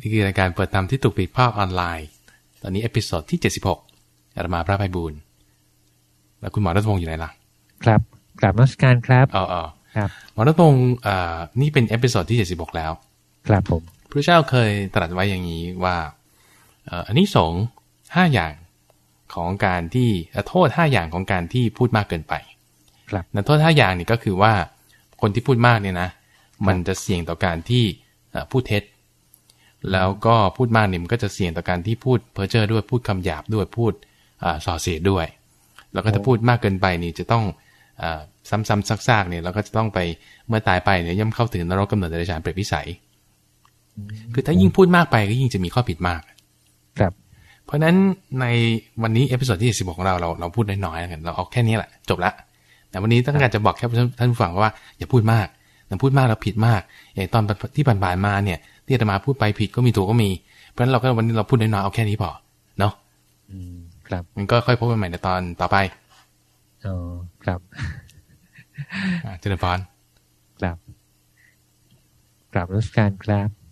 นี่คือรายการเปิดธรรมที่ถูกปิดภาคออนไลน์ ตอนนี้ episode ที่ 76อาตมาพระไพบูลย์แล้วคุณหมอรัตพงศ์อยู่ไหนล่ะ ครับกราบนมัสการครับอ๋ออ๋อครับหมอรัตพงศ์อ่านี่เป็น episode ที่ 76 แล้ว ครับผมพระเจ้าเคยตรัสไว้อย่างนี้ว่าเอ่ออันนี้สงส์ห้าอย่างของการที่เอ่อโทษห้าอย่างของการที่พูดมากเกินไป ครับนะโทษห้าอย่างนี่ก็คือว่าคนที่พูดมากเนี่ยนะ มันจะเสี่ยงต่อการที่เอ่อพูดเท็จ แล้วก็พูดมากเนี่ยมันก็จะเสี่ยงต่อการที่พูดเพ้อเจ้อด้วยพูดคำหยาบด้วยพูดอ่าส่อเสียดด้วย แล้วก็ถ้าพูดมากเกินไปนี่จะต้องอ่าซ้ำๆซากๆเนี่ยเราก็จะต้องไปเมื่อตายไปเนี่ยย่อมเข้าถึงนรกกำเนิดเดรัจฉานเปรตวิสัย คือถ้ายิ่งพูดมากไปก็ยิ่งจะมีข้อผิดมาก ครับ เพราะฉะนั้นในวันนี้ episode ที่16ของเราเราเราพูดน้อยๆแล้วกันเราเอาแค่นี้แหละจบละแต่วันนี้ต้องการจะบอกแค่ท่านผู้ฟังว่าอย่าพูดมากแต่พูดมากแล้วผิดมากอย่างตอนที่ผ่านๆมาเนี่ย ที่อาตมาพูดไปผิดก็มีถูกก็มี เพราะฉะนั้นเราก็วันนี้เราพูดน้อยๆเอาแค่นี้พอเนาะอืมครับมันก็ค่อยพบกันใหม่ในตอนต่อไปอ๋อครับอ่าเจริญพรครับกราบนมัสการครับ